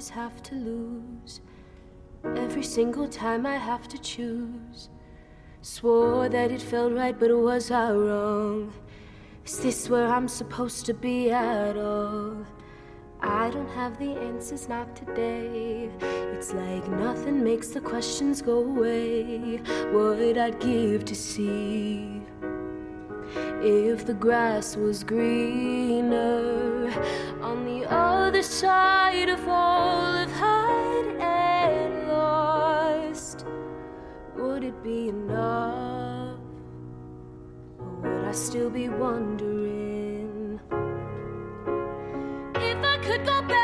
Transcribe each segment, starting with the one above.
always have to lose. Every single time I have to choose. Swore that it felt right, but it was I wrong? Is this where I'm supposed to be at all? I don't have the answers, not today. It's like nothing makes the questions go away. What I'd give to see if the grass was greener on the other side of all of hide and lost. Would it be enough? Or would I still be wondering if I could go back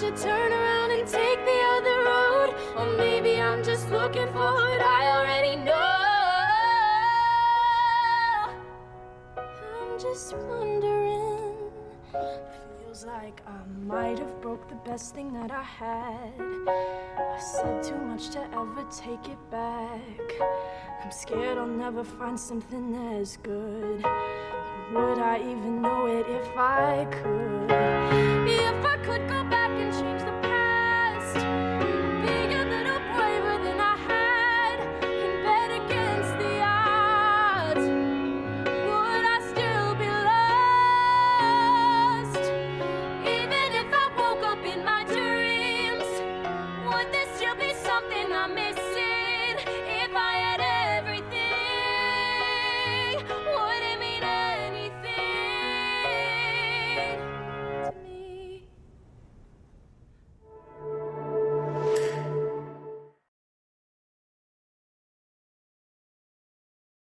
should turn around and take the other road. Or maybe I'm just looking for what I already know. I'm just wondering. Feels like I might have broke the best thing that I had. I said too much to ever take it back. I'm scared I'll never find something as good. Would I even know it if I could?